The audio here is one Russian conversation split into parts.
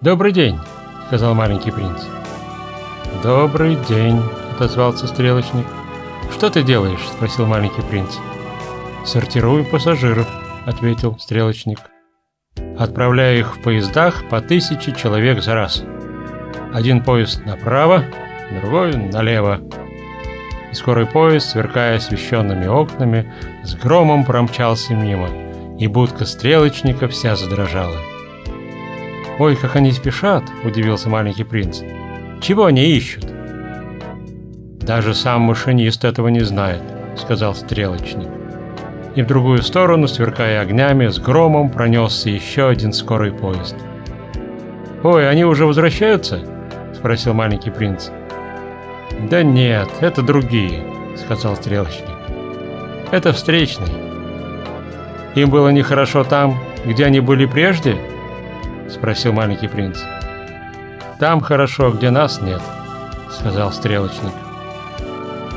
«Добрый день», — сказал маленький принц. «Добрый день», — отозвался стрелочник. «Что ты делаешь?» — спросил маленький принц. «Сортирую пассажиров», — ответил стрелочник. «Отправляю их в поездах по тысяче человек за раз. Один поезд направо, другой налево. И скорый поезд, сверкая освещенными окнами, с громом промчался мимо, и будка стрелочника вся задрожала. «Ой, как они спешат!» – удивился маленький принц. «Чего они ищут?» «Даже сам машинист этого не знает», – сказал стрелочник. И в другую сторону, сверкая огнями, с громом пронесся еще один скорый поезд. «Ой, они уже возвращаются?» – спросил маленький принц. «Да нет, это другие», – сказал стрелочник. «Это встречные. Им было нехорошо там, где они были прежде?» – спросил маленький принц. «Там хорошо, где нас нет», – сказал стрелочник.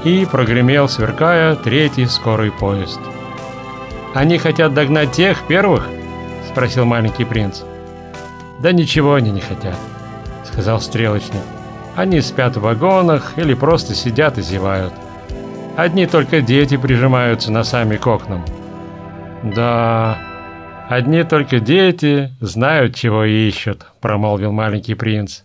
И прогремел, сверкая, третий скорый поезд. «Они хотят догнать тех первых?» – спросил маленький принц. «Да ничего они не хотят», – сказал стрелочник. «Они спят в вагонах или просто сидят и зевают. Одни только дети прижимаются носами к окнам». «Да, «Одни только дети знают, чего ищут», — промолвил маленький принц.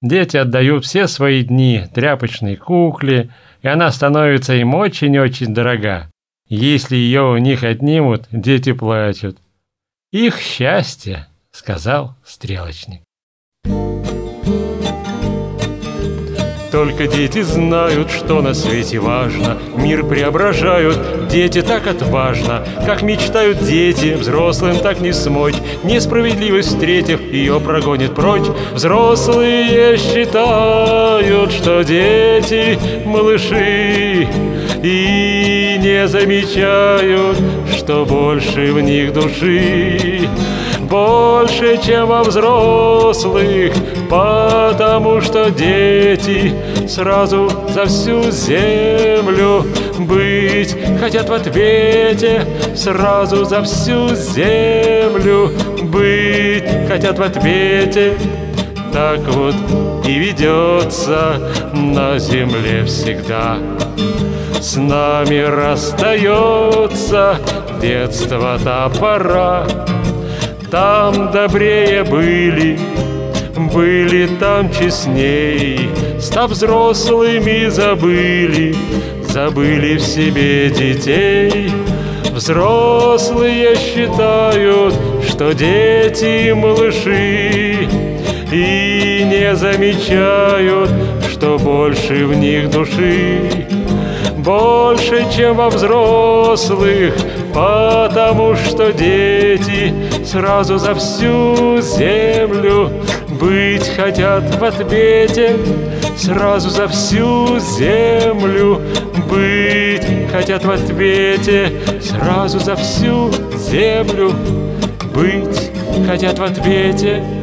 «Дети отдают все свои дни тряпочной кукле, и она становится им очень-очень дорога. Если ее у них отнимут, дети плачут». «Их счастье», — сказал стрелочник. Только дети знают, что на свете важно. Мир преображают, дети так отважно. Как мечтают дети, взрослым так не смочь. Несправедливость встретив, ее прогонит прочь. Взрослые считают, что дети малыши. И не замечают, что больше в них души. Больше, чем во взрослых, потому что дети сразу за всю землю быть хотят в ответе, сразу за всю землю быть хотят в ответе. Так вот и ведется на земле всегда. С нами расстается детство-то пора, там добрее были, были там честней, Став взрослыми забыли, забыли в себе детей. Взрослые считают, что дети малыши, И не замечают, что больше в них души. Больше, чем во взрослых, потому что дети сразу за всю землю быть хотят в ответе, сразу за всю землю быть хотят в ответе, сразу за всю землю быть хотят в ответе.